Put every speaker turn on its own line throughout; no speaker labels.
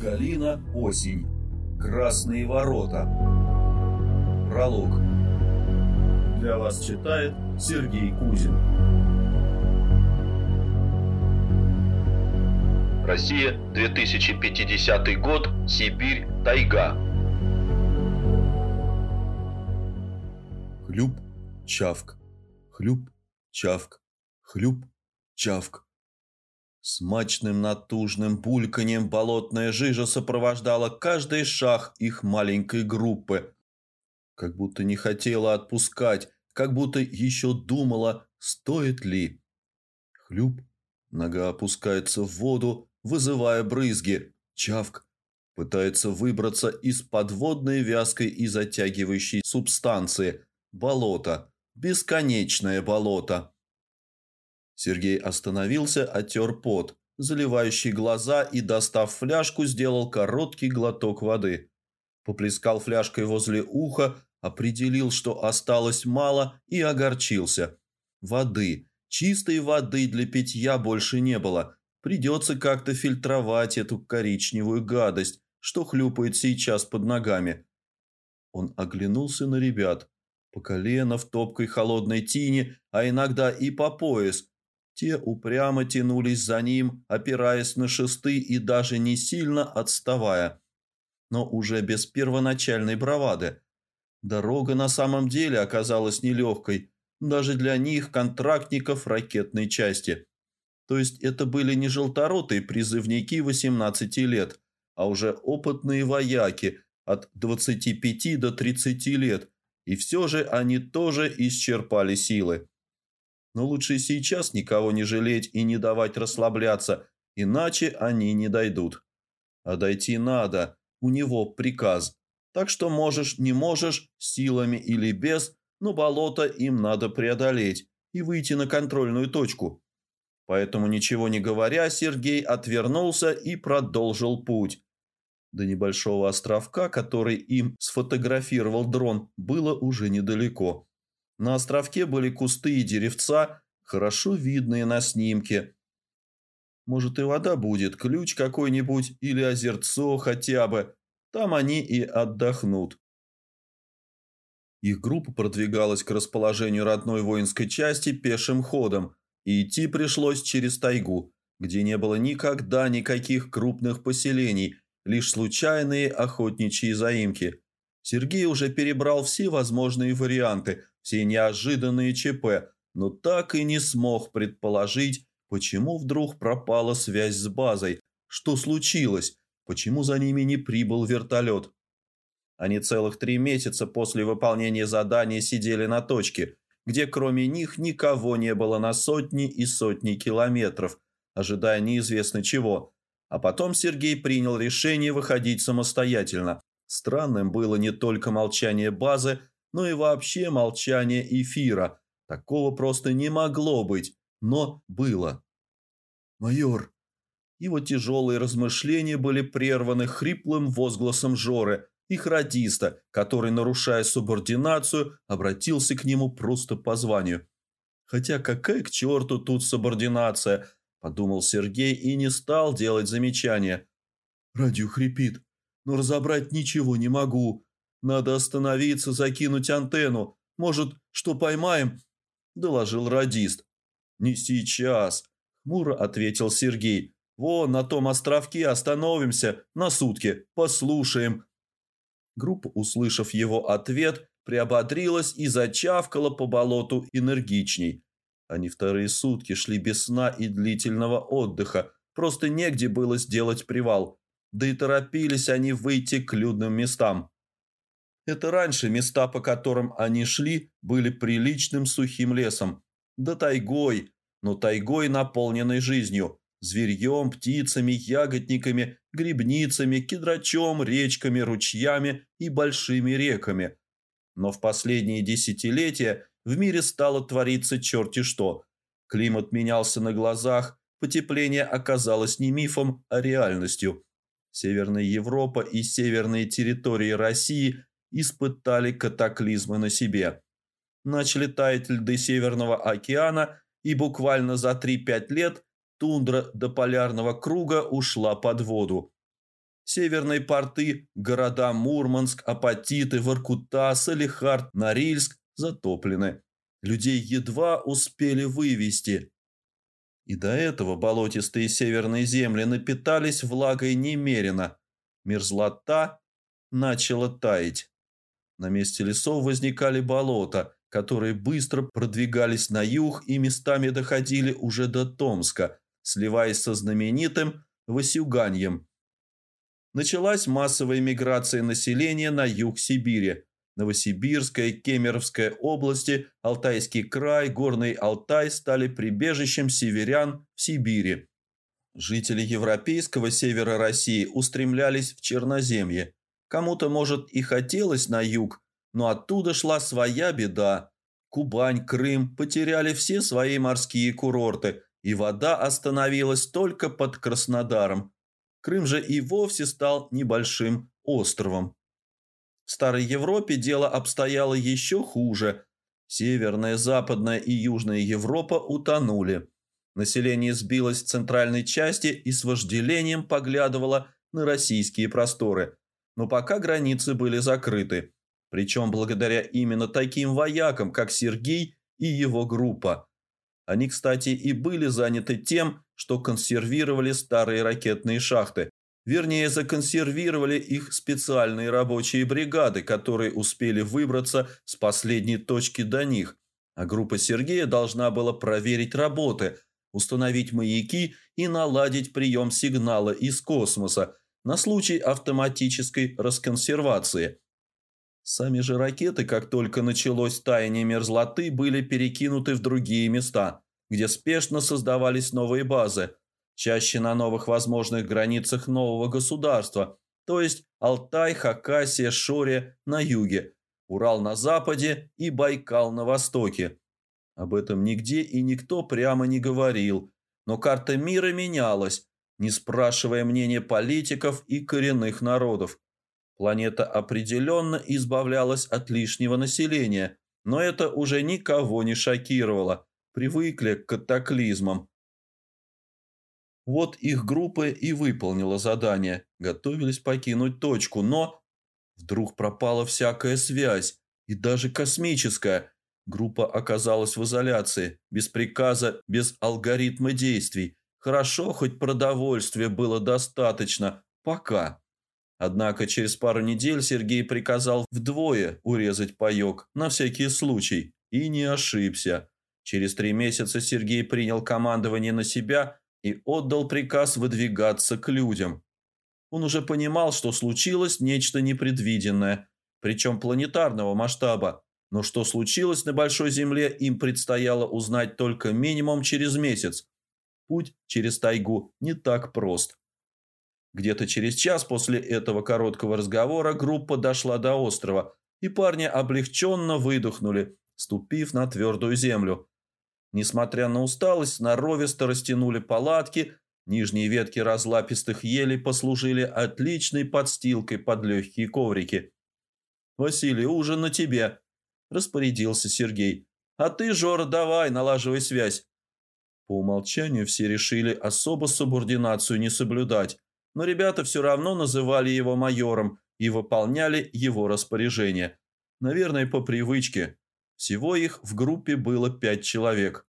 Галина Осень. Красные ворота. Пролог. Для вас читает Сергей Кузин.
Россия, 2050 год, Сибирь, тайга.
Хлюп, чавк. Хлюп, чавк. Хлюп, чавк. Смачным натужным бульканьем болотная жижа сопровождала каждый шаг их маленькой группы. Как будто не хотела отпускать, как будто еще думала, стоит ли. Хлюп, нога опускается в воду, вызывая брызги. Чавк пытается выбраться из подводной вязкой и затягивающей субстанции. Болото. Бесконечное болото. Сергей остановился, оттер пот, заливающий глаза и, достав фляжку, сделал короткий глоток воды. Поплескал фляжкой возле уха, определил, что осталось мало, и огорчился. Воды, чистой воды для питья больше не было. Придется как-то фильтровать эту коричневую гадость, что хлюпает сейчас под ногами. Он оглянулся на ребят. По колено в топкой холодной тине, а иногда и по пояс, те упрямо тянулись за ним, опираясь на шесты и даже не сильно отставая, но уже без первоначальной бравады. Дорога на самом деле оказалась нелегкой, даже для них, контрактников ракетной части. То есть это были не желторотые призывники 18 лет, а уже опытные вояки от 25 до 30 лет, и все же они тоже исчерпали силы. Но лучше сейчас никого не жалеть и не давать расслабляться, иначе они не дойдут. А дойти надо, у него приказ. Так что можешь, не можешь, силами или без, но болото им надо преодолеть и выйти на контрольную точку. Поэтому, ничего не говоря, Сергей отвернулся и продолжил путь. До небольшого островка, который им сфотографировал дрон, было уже недалеко. На островке были кусты и деревца, хорошо видные на снимке. Может и вода будет, ключ какой-нибудь или озерцо хотя бы. Там они и отдохнут. Их группа продвигалась к расположению родной воинской части пешим ходом, и идти пришлось через тайгу, где не было никогда никаких крупных поселений, лишь случайные охотничьи заимки. Сергей уже перебрал все возможные варианты – все неожиданные ЧП, но так и не смог предположить, почему вдруг пропала связь с базой, что случилось, почему за ними не прибыл вертолет. Они целых три месяца после выполнения задания сидели на точке, где кроме них никого не было на сотни и сотни километров, ожидая неизвестно чего. А потом Сергей принял решение выходить самостоятельно. Странным было не только молчание базы, но и вообще молчание эфира. Такого просто не могло быть, но было. «Майор!» Его тяжелые размышления были прерваны хриплым возгласом Жоры, их радиста, который, нарушая субординацию, обратился к нему просто по званию. «Хотя какая к черту тут субординация?» – подумал Сергей и не стал делать замечания. «Радио хрипит, но разобрать ничего не могу. Надо остановиться, закинуть антенну. Может, что поймаем?» – доложил радист. «Не сейчас», – хмуро ответил Сергей. «Вон, на том островке остановимся на сутки, послушаем». Группа, услышав его ответ, приободрилась и зачавкала по болоту энергичней. Они вторые сутки шли без сна и длительного отдыха, просто негде было сделать привал. Да и торопились они выйти к людным местам. Это раньше места, по которым они шли, были приличным сухим лесом. Да тайгой, но тайгой, наполненной жизнью. Зверьем, птицами, ягодниками, грибницами, кедрачом, речками, ручьями и большими реками. Но в последние десятилетия в мире стало твориться черти что. Климат менялся на глазах, потепление оказалось не мифом, а реальностью. Северная Европа и северные территории России – испытали катаклизмы на себе. Начали таять льды Северного океана, и буквально за 3-5 лет тундра до полярного круга ушла под воду. Северные порты, города Мурманск, Апатиты, Воркута, Салихард, Норильск затоплены. Людей едва успели вывести. И до этого болотистые северные земли напитались влагой немерено. Мерзлота начала таять. На месте лесов возникали болота, которые быстро продвигались на юг и местами доходили уже до Томска, сливаясь со знаменитым Васюганьем. Началась массовая миграция населения на юг Сибири. Новосибирская, Кемеровская области, Алтайский край, Горный Алтай стали прибежищем северян в Сибири. Жители европейского севера России устремлялись в Черноземье. Кому-то, может, и хотелось на юг, но оттуда шла своя беда. Кубань, Крым потеряли все свои морские курорты, и вода остановилась только под Краснодаром. Крым же и вовсе стал небольшим островом. В Старой Европе дело обстояло еще хуже. Северная, Западная и Южная Европа утонули. Население сбилось в центральной части и с вожделением поглядывало на российские просторы. Но пока границы были закрыты. Причем благодаря именно таким воякам, как Сергей и его группа. Они, кстати, и были заняты тем, что консервировали старые ракетные шахты. Вернее, законсервировали их специальные рабочие бригады, которые успели выбраться с последней точки до них. А группа Сергея должна была проверить работы, установить маяки и наладить прием сигнала из космоса на случай автоматической расконсервации – Сами же ракеты, как только началось таяние мерзлоты, были перекинуты в другие места, где спешно создавались новые базы, чаще на новых возможных границах нового государства, то есть Алтай, Хакасия, Шория на юге, Урал на западе и Байкал на востоке. Об этом нигде и никто прямо не говорил, но карта мира менялась, не спрашивая мнения политиков и коренных народов. Планета определенно избавлялась от лишнего населения, но это уже никого не шокировало. Привыкли к катаклизмам. Вот их группа и выполнила задание. Готовились покинуть точку, но... Вдруг пропала всякая связь, и даже космическая. Группа оказалась в изоляции, без приказа, без алгоритма действий. Хорошо, хоть продовольствия было достаточно. Пока. Однако через пару недель Сергей приказал вдвое урезать паёк на всякий случай и не ошибся. Через три месяца Сергей принял командование на себя и отдал приказ выдвигаться к людям. Он уже понимал, что случилось нечто непредвиденное, причем планетарного масштаба, но что случилось на Большой Земле, им предстояло узнать только минимум через месяц. Путь через тайгу не так прост. Где-то через час после этого короткого разговора группа дошла до острова, и парни облегченно выдохнули, ступив на твердую землю. Несмотря на усталость, сноровисто растянули палатки, нижние ветки разлапистых елей послужили отличной подстилкой под легкие коврики. «Василий, ужин на тебе», – распорядился Сергей. «А ты, Жора, давай, налаживай связь». По умолчанию все решили особо субординацию не соблюдать, но ребята все равно называли его майором и выполняли его распоряжения. Наверное, по привычке. Всего их в группе было пять человек.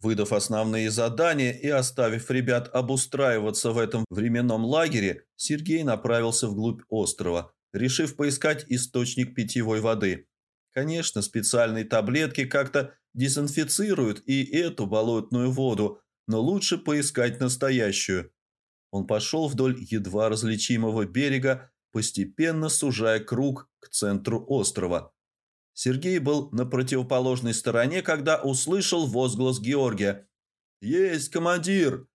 Выдав основные задания и оставив ребят обустраиваться в этом временном лагере, Сергей направился вглубь острова, решив поискать источник питьевой воды. Конечно, специальные таблетки как-то дезинфицируют и эту болотную воду, но лучше поискать настоящую. Он пошел вдоль едва различимого берега, постепенно сужая круг к центру острова. Сергей был на противоположной стороне, когда услышал возглас Георгия. «Есть, командир!»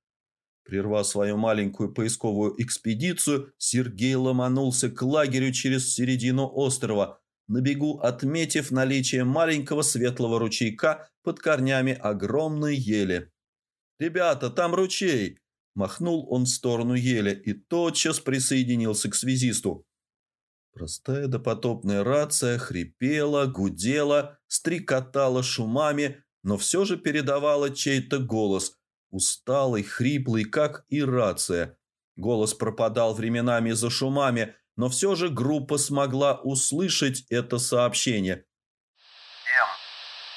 Прервав свою маленькую поисковую экспедицию, Сергей ломанулся к лагерю через середину острова, на бегу отметив наличие маленького светлого ручейка под корнями огромной ели. «Ребята, там ручей!» Махнул он в сторону ели и тотчас присоединился к связисту. Простая допотопная рация хрипела, гудела, стрекотала шумами, но все же передавала чей-то голос, усталый, хриплый, как и рация. Голос пропадал временами за шумами, но все же группа смогла услышать это сообщение.
Всем,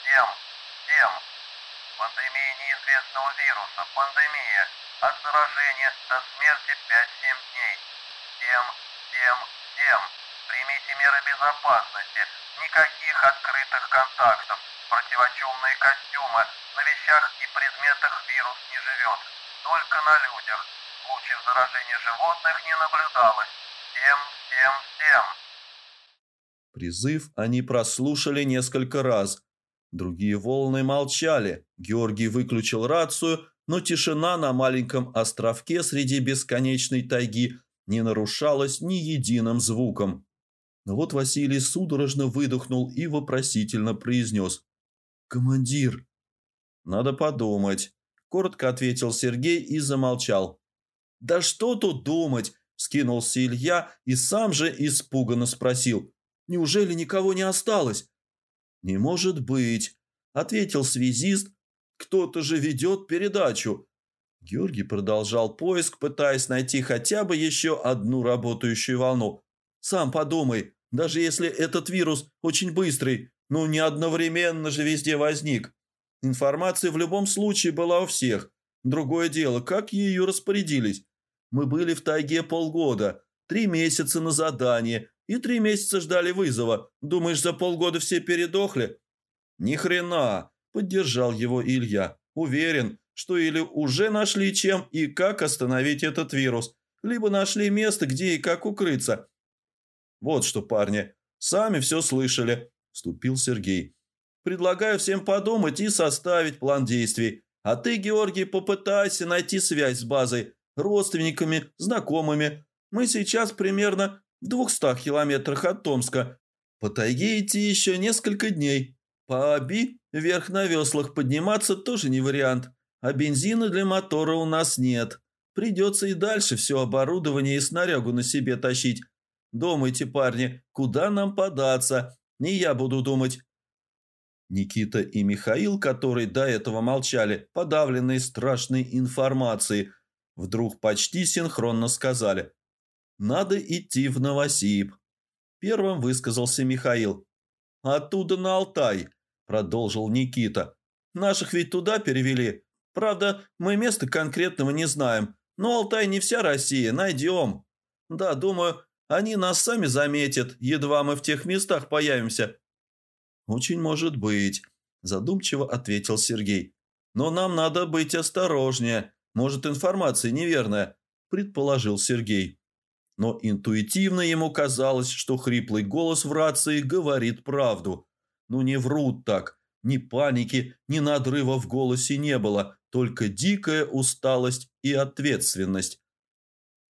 всем, всем. Пандемия неизвестного вируса, пандемия. От заражения до смерти 5-7 дней. Всем, всем, всем. Примите меры безопасности. Никаких открытых контактов. Противочумные костюмы. На вещах и предметах вирус не живет. Только на людях. Случаев заражения животных не наблюдалось. Всем, всем, всем.
Призыв они прослушали несколько раз. Другие волны молчали. Георгий выключил рацию, но тишина на маленьком островке среди бесконечной тайги не нарушалась ни единым звуком. Но вот Василий судорожно выдохнул и вопросительно произнес. «Командир!» «Надо подумать», – коротко ответил Сергей и замолчал. «Да что тут думать?» – скинулся Илья и сам же испуганно спросил. «Неужели никого не осталось?» «Не может быть», – ответил связист. «Кто-то же ведет передачу». Георгий продолжал поиск, пытаясь найти хотя бы еще одну работающую волну. «Сам подумай, даже если этот вирус очень быстрый, ну не одновременно же везде возник. Информация в любом случае была у всех. Другое дело, как ее распорядились. Мы были в тайге полгода, три месяца на задание и три месяца ждали вызова. Думаешь, за полгода все передохли? Ни хрена, поддержал его Илья. Уверен, что или уже нашли чем и как остановить этот вирус, либо нашли место, где и как укрыться. Вот что, парни, сами все слышали, вступил Сергей. Предлагаю всем подумать и составить план действий. А ты, Георгий, попытайся найти связь с базой, родственниками, знакомыми. Мы сейчас примерно в двухстах километрах от Томска. По тайге идти еще несколько дней. По Аби вверх на веслах подниматься тоже не вариант. А бензина для мотора у нас нет. Придется и дальше все оборудование и снарягу на себе тащить. Думайте, парни, куда нам податься? Не я буду думать. Никита и Михаил, которые до этого молчали, подавленные страшной информацией, вдруг почти синхронно сказали «Надо идти в Новосиб». Первым высказался Михаил. «Оттуда на Алтай», – продолжил Никита. «Наших ведь туда перевели. Правда, мы места конкретного не знаем, но Алтай не вся Россия, найдем. Да, думаю, они нас сами заметят, едва мы в тех местах появимся». «Очень может быть», – задумчиво ответил Сергей. «Но нам надо быть осторожнее. Может, информация неверная», – предположил Сергей. Но интуитивно ему казалось, что хриплый голос в рации говорит правду. Ну не врут так. Ни паники, ни надрыва в голосе не было, только дикая усталость и ответственность.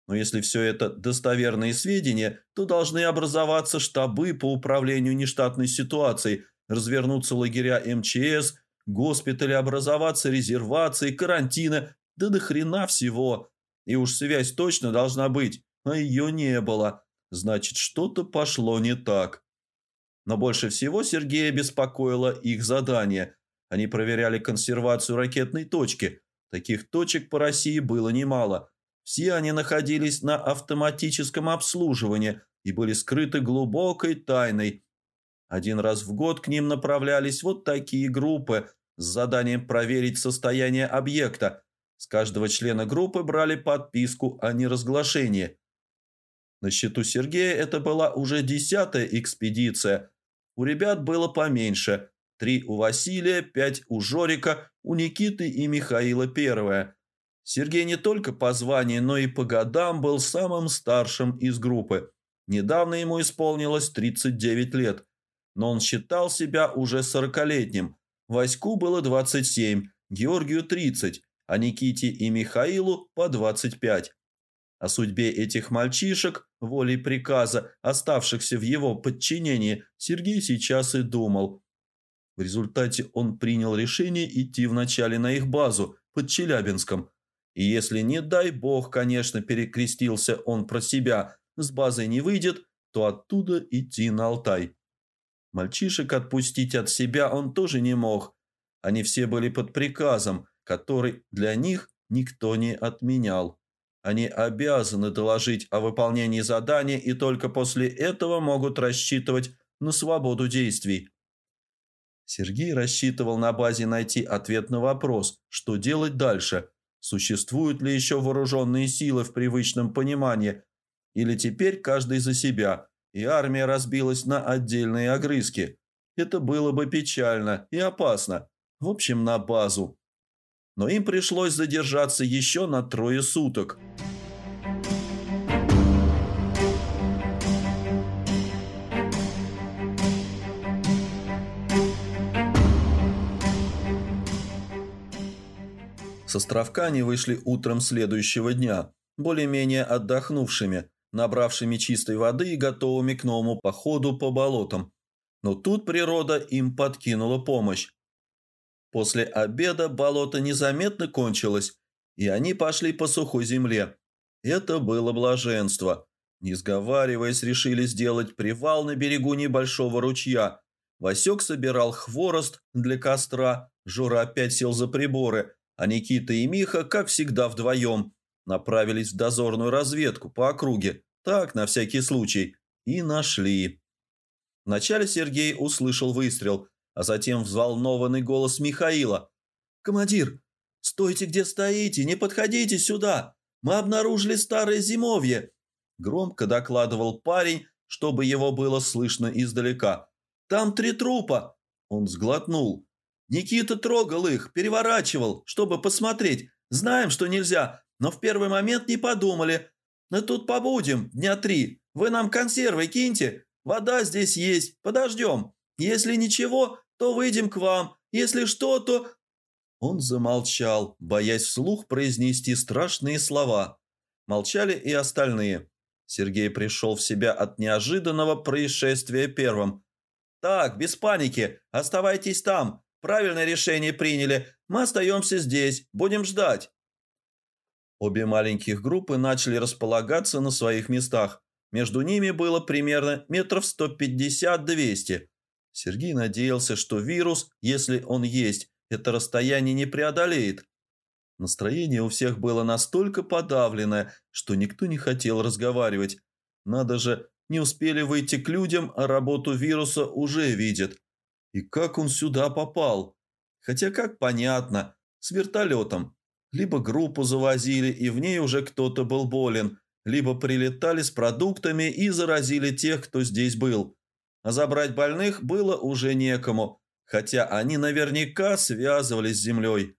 Но если все это достоверные сведения, то должны образоваться штабы по управлению нештатной ситуацией, развернуться лагеря МЧС, госпитали, образоваться резервации, карантины, да до хрена всего. И уж связь точно должна быть, а ее не было. Значит, что-то пошло не так. Но больше всего Сергея беспокоило их задание. Они проверяли консервацию ракетной точки. Таких точек по России было немало – все они находились на автоматическом обслуживании и были скрыты глубокой тайной. Один раз в год к ним направлялись вот такие группы с заданием проверить состояние объекта. С каждого члена группы брали подписку о неразглашении. На счету Сергея это была уже десятая экспедиция. У ребят было поменьше. Три у Василия, пять у Жорика, у Никиты и Михаила первая – Сергей не только по званию, но и по годам был самым старшим из группы. Недавно ему исполнилось 39 лет, но он считал себя уже сорокалетним. Ваську было 27, Георгию 30, а Никите и Михаилу по 25. О судьбе этих мальчишек, волей приказа, оставшихся в его подчинении, Сергей сейчас и думал. В результате он принял решение идти вначале на их базу под Челябинском – и если, не дай бог, конечно, перекрестился он про себя, с базой не выйдет, то оттуда идти на Алтай. Мальчишек отпустить от себя он тоже не мог. Они все были под приказом, который для них никто не отменял. Они обязаны доложить о выполнении задания и только после этого могут рассчитывать на свободу действий. Сергей рассчитывал на базе найти ответ на вопрос, что делать дальше, существуют ли еще вооруженные силы в привычном понимании, или теперь каждый за себя, и армия разбилась на отдельные огрызки. Это было бы печально и опасно. В общем, на базу но им пришлось задержаться еще на трое суток. С островка они вышли утром следующего дня, более-менее отдохнувшими, набравшими чистой воды и готовыми к новому походу по болотам. Но тут природа им подкинула помощь. После обеда болото незаметно кончилось, и они пошли по сухой земле. Это было блаженство. Не сговариваясь, решили сделать привал на берегу небольшого ручья. Васек собирал хворост для костра, Жора опять сел за приборы, а Никита и Миха, как всегда вдвоем, направились в дозорную разведку по округе, так, на всякий случай, и нашли. Вначале Сергей услышал выстрел – а затем взволнованный голос Михаила. «Командир, стойте где стоите, не подходите сюда! Мы обнаружили старое зимовье!» Громко докладывал парень, чтобы его было слышно издалека. «Там три трупа!» Он сглотнул. «Никита трогал их, переворачивал, чтобы посмотреть. Знаем, что нельзя, но в первый момент не подумали. Мы тут побудем дня три. Вы нам консервы киньте. Вода здесь есть, подождем. Если ничего, то выйдем к вам. Если что, то...» Он замолчал, боясь вслух произнести страшные слова. Молчали и остальные. Сергей пришел в себя от неожиданного происшествия первым. «Так, без паники. Оставайтесь там. Правильное решение приняли. Мы остаемся здесь. Будем ждать». Обе маленьких группы начали располагаться на своих местах. Между ними было примерно метров 150-200. Сергей надеялся, что вирус, если он есть, это расстояние не преодолеет. Настроение у всех было настолько подавленное, что никто не хотел разговаривать. Надо же, не успели выйти к людям, а работу вируса уже видят. И как он сюда попал? Хотя как понятно, с вертолетом. Либо группу завозили, и в ней уже кто-то был болен, либо прилетали с продуктами и заразили тех, кто здесь был а забрать больных было уже некому, хотя они наверняка связывались с землей.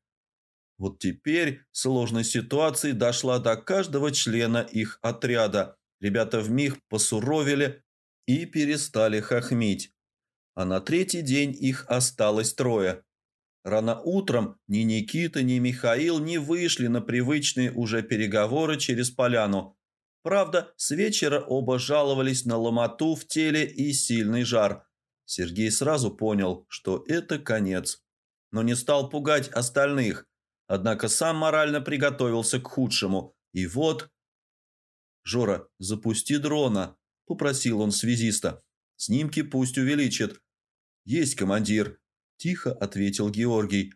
Вот теперь сложность ситуации дошла до каждого члена их отряда. Ребята вмиг посуровили и перестали хохмить. А на третий день их осталось трое. Рано утром ни Никита, ни Михаил не вышли на привычные уже переговоры через поляну. Правда, с вечера оба жаловались на ломоту в теле и сильный жар. Сергей сразу понял, что это конец. Но не стал пугать остальных. Однако сам морально приготовился к худшему. И вот... «Жора, запусти дрона», – попросил он связиста. «Снимки пусть увеличит». «Есть, командир», – тихо ответил Георгий.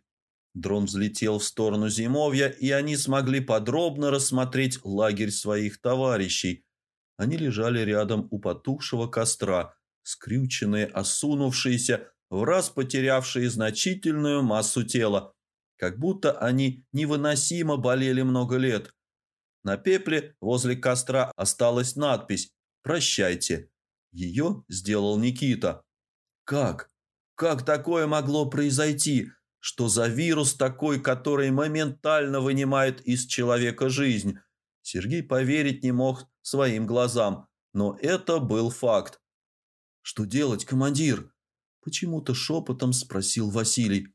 Дрон взлетел в сторону зимовья, и они смогли подробно рассмотреть лагерь своих товарищей. Они лежали рядом у потухшего костра, скрюченные, осунувшиеся, в раз потерявшие значительную массу тела, как будто они невыносимо болели много лет. На пепле возле костра осталась надпись «Прощайте». Ее сделал Никита. «Как? Как такое могло произойти?» Что за вирус такой, который моментально вынимает из человека жизнь? Сергей поверить не мог своим глазам, но это был факт. «Что делать, командир?» Почему-то шепотом спросил Василий.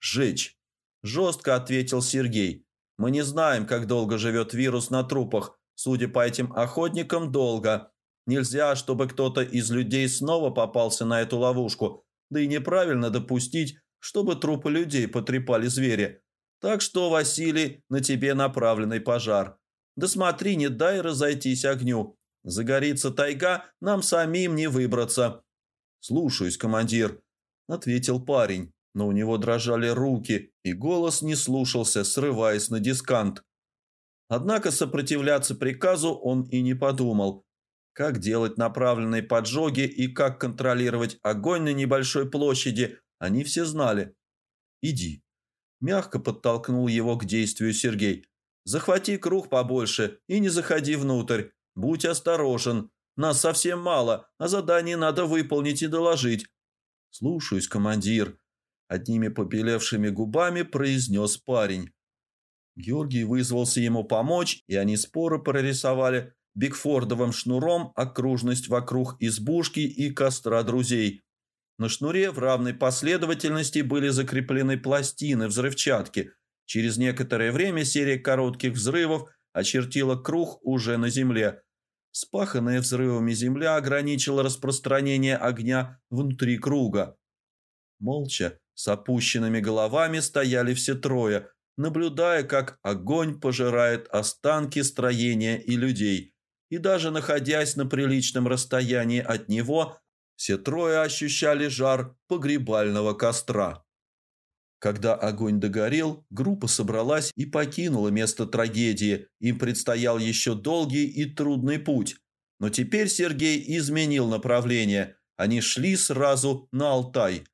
«Жечь!» Жестко ответил Сергей. «Мы не знаем, как долго живет вирус на трупах. Судя по этим охотникам, долго. Нельзя, чтобы кто-то из людей снова попался на эту ловушку. Да и неправильно допустить, чтобы трупы людей потрепали звери. Так что, Василий, на тебе направленный пожар. Да смотри, не дай разойтись огню. Загорится тайга, нам самим не выбраться. Слушаюсь, командир, ответил парень, но у него дрожали руки, и голос не слушался, срываясь на дискант. Однако сопротивляться приказу он и не подумал. Как делать направленные поджоги и как контролировать огонь на небольшой площади, они все знали. «Иди». Мягко подтолкнул его к действию Сергей. «Захвати круг побольше и не заходи внутрь. Будь осторожен. Нас совсем мало, а задание надо выполнить и доложить». «Слушаюсь, командир», – одними побелевшими губами произнес парень. Георгий вызвался ему помочь, и они споро прорисовали бигфордовым шнуром окружность вокруг избушки и костра друзей. На шнуре в равной последовательности были закреплены пластины взрывчатки. Через некоторое время серия коротких взрывов очертила круг уже на земле. Спаханная взрывами земля ограничила распространение огня внутри круга. Молча, с опущенными головами стояли все трое, наблюдая, как огонь пожирает останки строения и людей. И даже находясь на приличном расстоянии от него, все трое ощущали жар погребального костра. Когда огонь догорел, группа собралась и покинула место трагедии. Им предстоял еще долгий и трудный путь. Но теперь Сергей изменил направление. Они шли сразу на Алтай.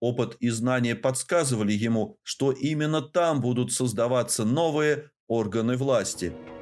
Опыт и знания подсказывали ему, что именно там будут создаваться новые органы власти –